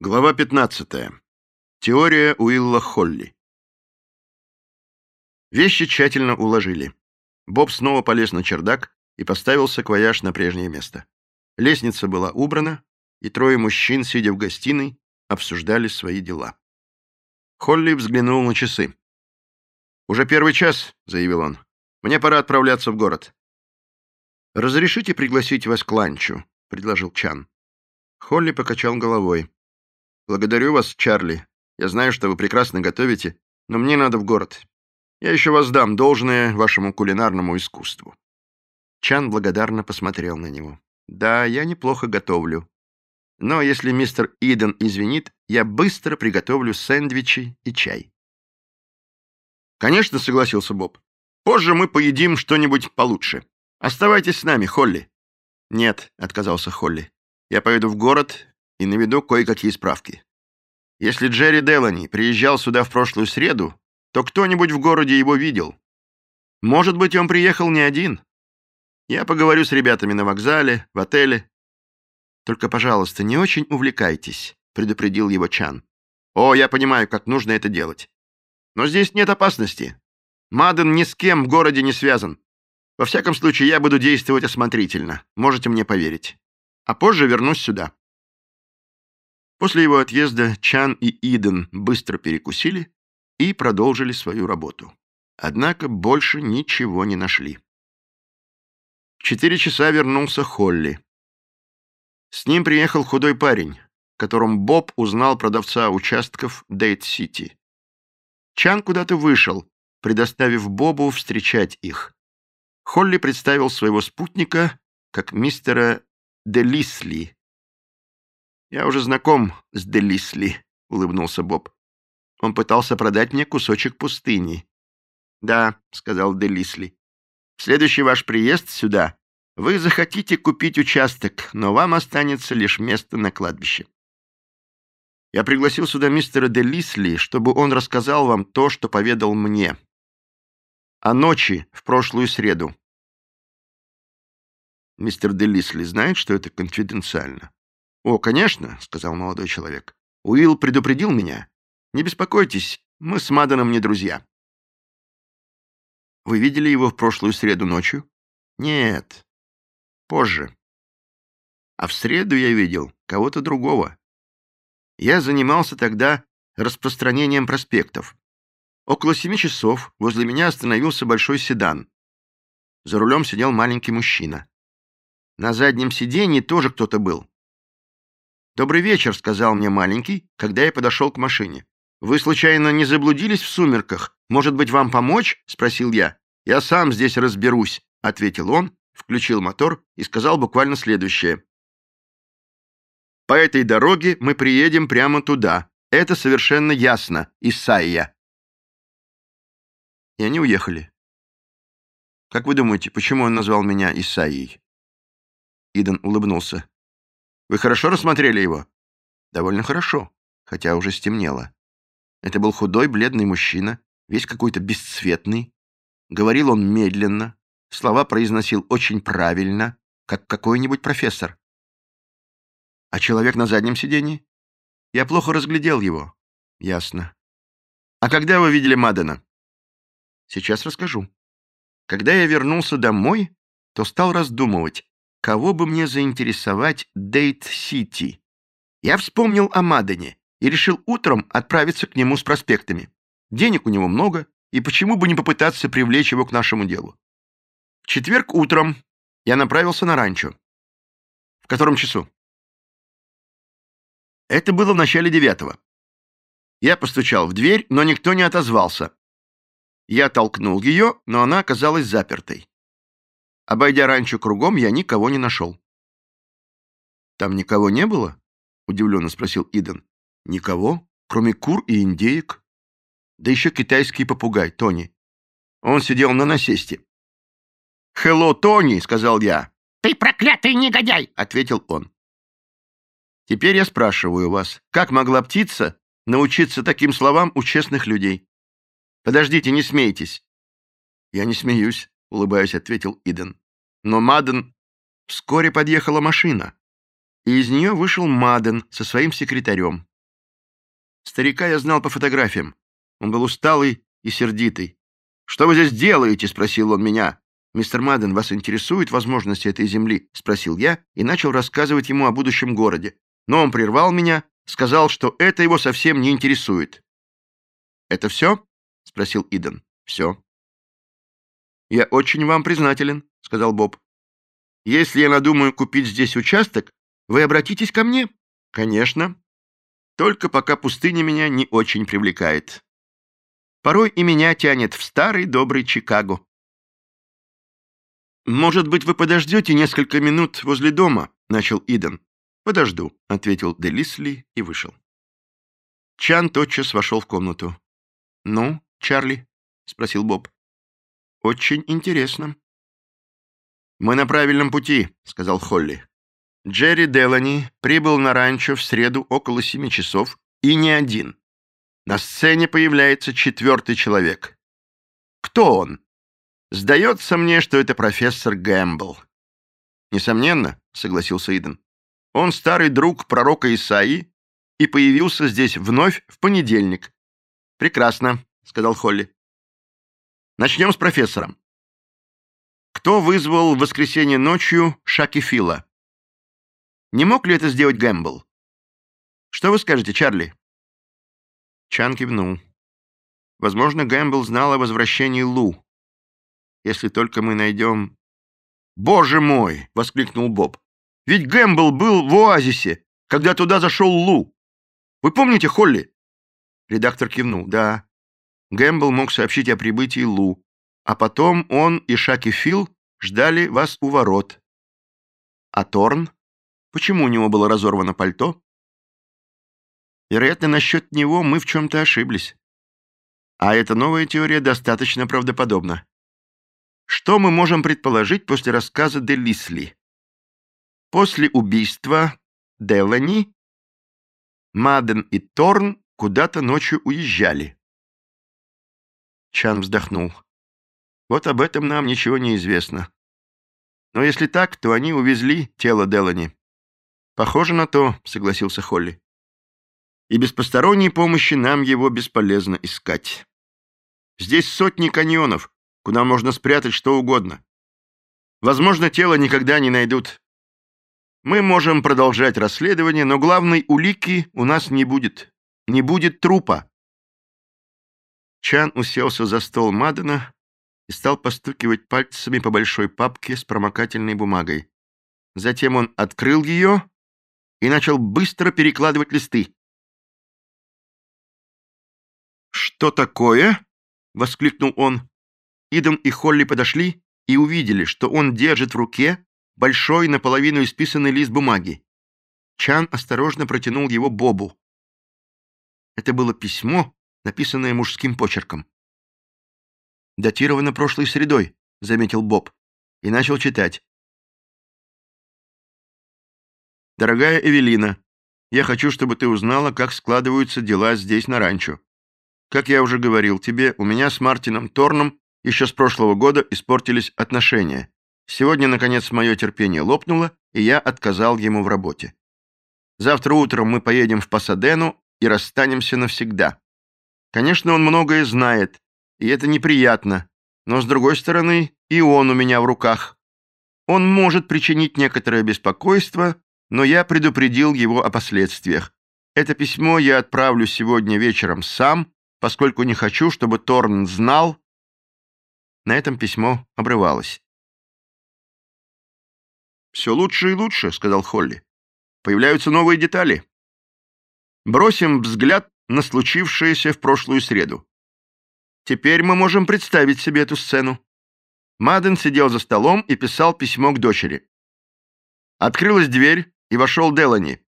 Глава 15. Теория Уилла Холли. Вещи тщательно уложили. Боб снова полез на чердак и поставил саквояж на прежнее место. Лестница была убрана, и трое мужчин, сидя в гостиной, обсуждали свои дела. Холли взглянул на часы. «Уже первый час», — заявил он. «Мне пора отправляться в город». «Разрешите пригласить вас к ланчу», — предложил Чан. Холли покачал головой. «Благодарю вас, Чарли. Я знаю, что вы прекрасно готовите, но мне надо в город. Я еще вас дам должное вашему кулинарному искусству». Чан благодарно посмотрел на него. «Да, я неплохо готовлю. Но если мистер Иден извинит, я быстро приготовлю сэндвичи и чай». «Конечно», — согласился Боб. «Позже мы поедим что-нибудь получше. Оставайтесь с нами, Холли». «Нет», — отказался Холли. «Я поеду в город и наведу кое-какие справки. Если Джерри Делани приезжал сюда в прошлую среду, то кто-нибудь в городе его видел. Может быть, он приехал не один. Я поговорю с ребятами на вокзале, в отеле. Только, пожалуйста, не очень увлекайтесь, предупредил его Чан. О, я понимаю, как нужно это делать. Но здесь нет опасности. Маден ни с кем в городе не связан. Во всяком случае, я буду действовать осмотрительно. Можете мне поверить. А позже вернусь сюда. После его отъезда Чан и Иден быстро перекусили и продолжили свою работу. Однако больше ничего не нашли. В четыре часа вернулся Холли. С ним приехал худой парень, которым Боб узнал продавца участков Дейт-Сити. Чан куда-то вышел, предоставив Бобу встречать их. Холли представил своего спутника как мистера Делисли, «Я уже знаком с Делисли», — улыбнулся Боб. «Он пытался продать мне кусочек пустыни». «Да», — сказал Делисли. «В следующий ваш приезд сюда вы захотите купить участок, но вам останется лишь место на кладбище». Я пригласил сюда мистера Делисли, чтобы он рассказал вам то, что поведал мне. О ночи в прошлую среду. Мистер Делисли знает, что это конфиденциально? «О, конечно», — сказал молодой человек. «Уилл предупредил меня. Не беспокойтесь, мы с Маданом не друзья». «Вы видели его в прошлую среду ночью?» «Нет. Позже. А в среду я видел кого-то другого. Я занимался тогда распространением проспектов. Около семи часов возле меня остановился большой седан. За рулем сидел маленький мужчина. На заднем сиденье тоже кто-то был. «Добрый вечер», — сказал мне маленький, когда я подошел к машине. «Вы, случайно, не заблудились в сумерках? Может быть, вам помочь?» — спросил я. «Я сам здесь разберусь», — ответил он, включил мотор и сказал буквально следующее. «По этой дороге мы приедем прямо туда. Это совершенно ясно, Исайя». И они уехали. Как вы думаете, почему он назвал меня Исаией? Иден улыбнулся. Вы хорошо рассмотрели его? Довольно хорошо, хотя уже стемнело. Это был худой, бледный мужчина, весь какой-то бесцветный. Говорил он медленно, слова произносил очень правильно, как какой-нибудь профессор. А человек на заднем сиденье? Я плохо разглядел его. Ясно. А когда вы видели Мадена? Сейчас расскажу. Когда я вернулся домой, то стал раздумывать, кого бы мне заинтересовать Дейт-Сити. Я вспомнил о Мадене и решил утром отправиться к нему с проспектами. Денег у него много, и почему бы не попытаться привлечь его к нашему делу. В четверг утром я направился на ранчо. В котором часу? Это было в начале девятого. Я постучал в дверь, но никто не отозвался. Я толкнул ее, но она оказалась запертой. Обойдя ранчо кругом, я никого не нашел. «Там никого не было?» — удивленно спросил Иден. «Никого, кроме кур и индеек. Да еще китайский попугай, Тони. Он сидел на насесте». «Хелло, Тони!» — сказал я. «Ты проклятый негодяй!» — ответил он. «Теперь я спрашиваю вас, как могла птица научиться таким словам у честных людей? Подождите, не смейтесь». «Я не смеюсь», — улыбаясь, ответил Иден. Но Маден... Вскоре подъехала машина, и из нее вышел Маден со своим секретарем. Старика я знал по фотографиям. Он был усталый и сердитый. «Что вы здесь делаете?» — спросил он меня. «Мистер Мадден, вас интересуют возможности этой земли?» — спросил я и начал рассказывать ему о будущем городе. Но он прервал меня, сказал, что это его совсем не интересует. «Это все?» — спросил Иден. «Все». «Я очень вам признателен», — сказал Боб. «Если я надумаю купить здесь участок, вы обратитесь ко мне?» «Конечно. Только пока пустыня меня не очень привлекает. Порой и меня тянет в старый добрый Чикаго». «Может быть, вы подождете несколько минут возле дома?» — начал Иден. «Подожду», — ответил Делисли и вышел. Чан тотчас вошел в комнату. «Ну, Чарли?» — спросил Боб. «Очень интересно». «Мы на правильном пути», — сказал Холли. Джерри Делани прибыл на ранчо в среду около семи часов, и не один. На сцене появляется четвертый человек. Кто он? Сдается мне, что это профессор Гэмбл. Несомненно, согласился Иден. Он старый друг пророка Исаи и появился здесь вновь в понедельник. Прекрасно, сказал Холли. Начнем с профессором. Кто вызвал в воскресенье ночью Шаки Фила? Не мог ли это сделать Гэмбл? Что вы скажете, Чарли? Чан кивнул. Возможно, Гэмбл знал о возвращении Лу. Если только мы найдем... «Боже мой!» — воскликнул Боб. «Ведь Гэмбл был в оазисе, когда туда зашел Лу. Вы помните Холли?» Редактор кивнул. «Да, Гэмбл мог сообщить о прибытии Лу, а потом он и Шаки Фил ждали вас у ворот. А Торн? Почему у него было разорвано пальто? Вероятно, насчет него мы в чем-то ошиблись. А эта новая теория достаточно правдоподобна. Что мы можем предположить после рассказа Де Лисли? После убийства Делани Маден и Торн куда-то ночью уезжали. Чан вздохнул. Вот об этом нам ничего не известно. Но если так, то они увезли тело Делани. Похоже на то, согласился Холли. И без посторонней помощи нам его бесполезно искать. Здесь сотни каньонов, куда можно спрятать что угодно. Возможно, тело никогда не найдут. Мы можем продолжать расследование, но главной улики у нас не будет. Не будет трупа. Чан уселся за стол Мадена и стал постукивать пальцами по большой папке с промокательной бумагой. Затем он открыл ее и начал быстро перекладывать листы. «Что такое?» — воскликнул он. Идом и Холли подошли и увидели, что он держит в руке большой наполовину исписанный лист бумаги. Чан осторожно протянул его Бобу. Это было письмо, написанное мужским почерком. «Датировано прошлой средой», — заметил Боб, и начал читать. «Дорогая Эвелина, я хочу, чтобы ты узнала, как складываются дела здесь, на ранчо. Как я уже говорил тебе, у меня с Мартином Торном еще с прошлого года испортились отношения. Сегодня, наконец, мое терпение лопнуло, и я отказал ему в работе. Завтра утром мы поедем в Пасадену и расстанемся навсегда. Конечно, он многое знает, и это неприятно, но, с другой стороны, и он у меня в руках. Он может причинить некоторое беспокойство, но я предупредил его о последствиях. Это письмо я отправлю сегодня вечером сам, поскольку не хочу, чтобы Торн знал. На этом письмо обрывалось. «Все лучше и лучше», — сказал Холли. «Появляются новые детали. Бросим взгляд на случившееся в прошлую среду. Теперь мы можем представить себе эту сцену. Маден сидел за столом и писал письмо к дочери. Открылась дверь, и вошел Делани,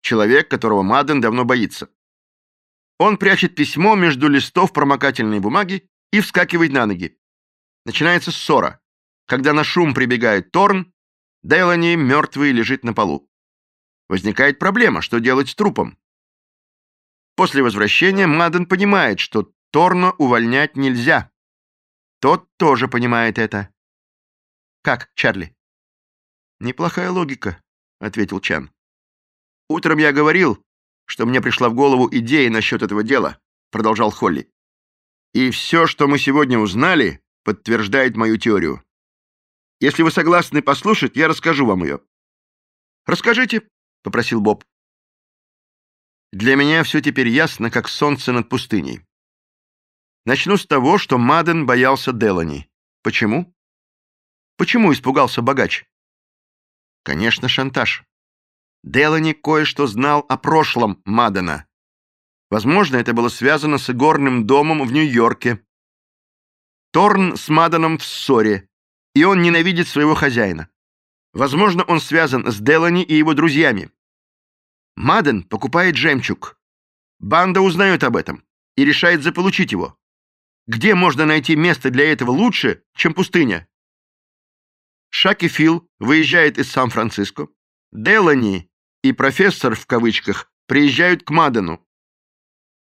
человек, которого Маден давно боится. Он прячет письмо между листов промокательной бумаги и вскакивает на ноги. Начинается ссора. Когда на шум прибегает Торн, Делани мертвый лежит на полу. Возникает проблема, что делать с трупом. После возвращения Маден понимает, что Торна увольнять нельзя. Тот тоже понимает это. Как, Чарли? Неплохая логика, ответил Чан. Утром я говорил, что мне пришла в голову идея насчет этого дела», — продолжал Холли. «И все, что мы сегодня узнали, подтверждает мою теорию. Если вы согласны послушать, я расскажу вам ее». «Расскажите», — попросил Боб. «Для меня все теперь ясно, как солнце над пустыней. Начну с того, что Маден боялся Делани. Почему? Почему испугался богач? Конечно, шантаж. Делани кое-что знал о прошлом Мадена. Возможно, это было связано с игорным домом в Нью-Йорке. Торн с Маденом в ссоре, и он ненавидит своего хозяина. Возможно, он связан с Делани и его друзьями. Маден покупает жемчуг. Банда узнает об этом и решает заполучить его. Где можно найти место для этого лучше, чем пустыня? Шак и Фил выезжает из Сан-Франциско. Делани и профессор в кавычках приезжают к Мадену.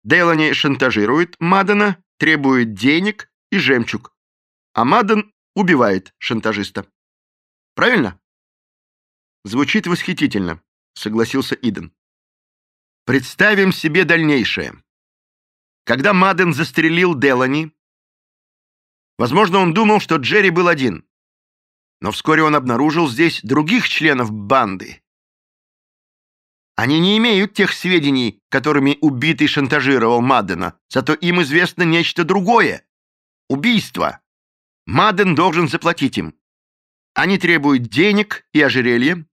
Делани шантажирует Мадена, требует денег и жемчуг. А Маден убивает шантажиста. Правильно? Звучит восхитительно, согласился Иден. Представим себе дальнейшее. Когда Маден застрелил Делани, возможно, он думал, что Джерри был один. Но вскоре он обнаружил здесь других членов банды. Они не имеют тех сведений, которыми убитый шантажировал Маддена, зато им известно нечто другое — убийство. Мадден должен заплатить им. Они требуют денег и ожерелья,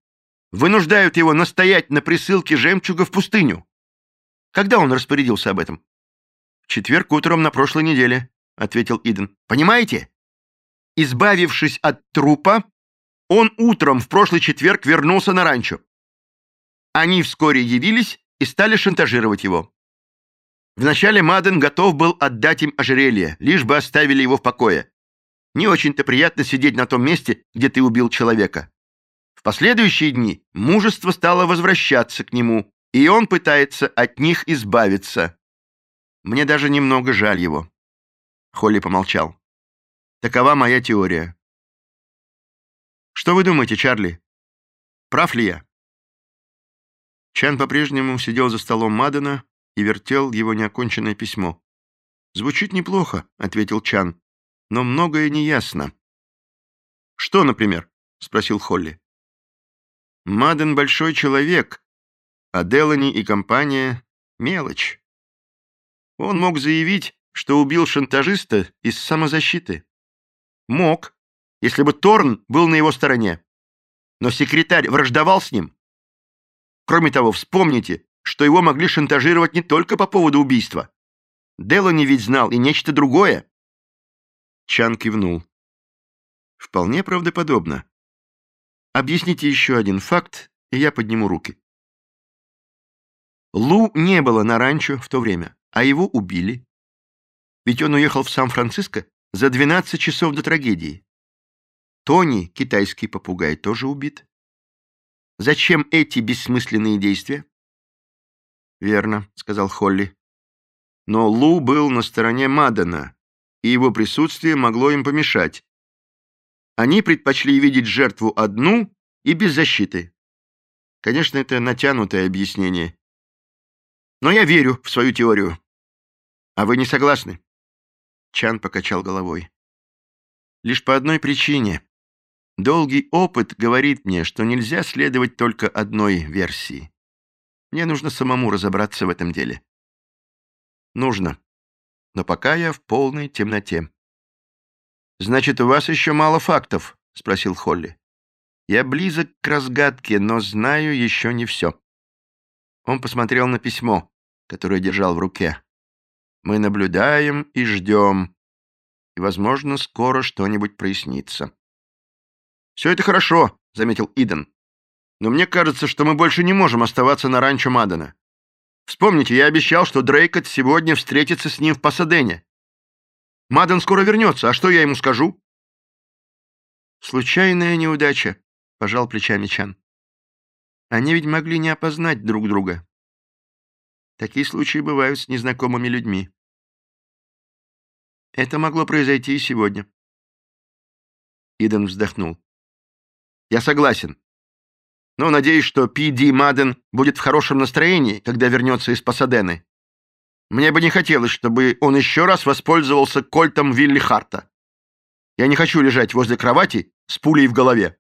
вынуждают его настоять на присылке жемчуга в пустыню. Когда он распорядился об этом? В четверг утром на прошлой неделе, — ответил Иден. Понимаете? Избавившись от трупа, он утром в прошлый четверг вернулся на ранчо. Они вскоре явились и стали шантажировать его. Вначале Маден готов был отдать им ожерелье, лишь бы оставили его в покое. Не очень-то приятно сидеть на том месте, где ты убил человека. В последующие дни мужество стало возвращаться к нему, и он пытается от них избавиться. Мне даже немного жаль его. Холли помолчал. Такова моя теория. Что вы думаете, Чарли? Прав ли я? Чан по-прежнему сидел за столом Мадена и вертел его неоконченное письмо. «Звучит неплохо», — ответил Чан, — «но многое неясно». «Что, например?» — спросил Холли. «Маден большой человек, а Делани и компания — мелочь. Он мог заявить, что убил шантажиста из самозащиты. Мог, если бы Торн был на его стороне. Но секретарь враждовал с ним. Кроме того, вспомните, что его могли шантажировать не только по поводу убийства. Делани ведь знал и нечто другое. Чан кивнул. Вполне правдоподобно. Объясните еще один факт, и я подниму руки. Лу не было на ранчо в то время, а его убили. Ведь он уехал в Сан-Франциско за 12 часов до трагедии. Тони, китайский попугай, тоже убит. Зачем эти бессмысленные действия? Верно, сказал Холли. Но Лу был на стороне Мадана, и его присутствие могло им помешать. Они предпочли видеть жертву одну и без защиты. Конечно, это натянутое объяснение. Но я верю в свою теорию. А вы не согласны? Чан покачал головой. Лишь по одной причине. Долгий опыт говорит мне, что нельзя следовать только одной версии. Мне нужно самому разобраться в этом деле. Нужно. Но пока я в полной темноте. «Значит, у вас еще мало фактов?» — спросил Холли. «Я близок к разгадке, но знаю еще не все». Он посмотрел на письмо, которое держал в руке. Мы наблюдаем и ждем. И, возможно, скоро что-нибудь прояснится. «Все это хорошо», — заметил Иден. «Но мне кажется, что мы больше не можем оставаться на ранчо Мадена. Вспомните, я обещал, что Дрейкот сегодня встретится с ним в Пасадене. Маден скоро вернется, а что я ему скажу?» «Случайная неудача», — пожал плечами Чан. «Они ведь могли не опознать друг друга. Такие случаи бывают с незнакомыми людьми. Это могло произойти и сегодня. Иден вздохнул. Я согласен. но надеюсь, что Пи Ди Маден будет в хорошем настроении, когда вернется из Пасадены. Мне бы не хотелось, чтобы он еще раз воспользовался кольтом Вилли Харта. Я не хочу лежать возле кровати с пулей в голове.